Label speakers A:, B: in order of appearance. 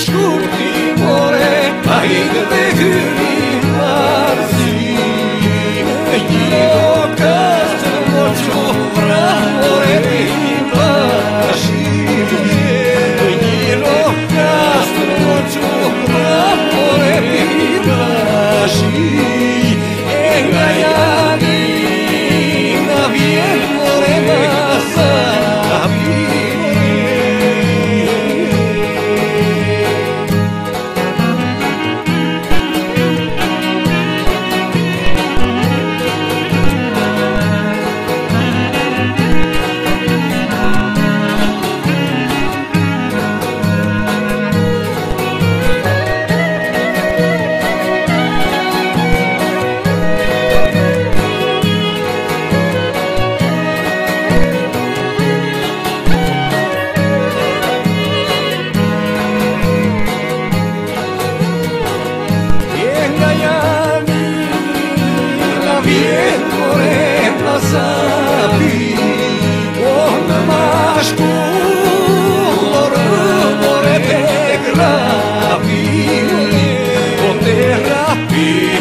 A: shkurti more Pa i gëtë e be.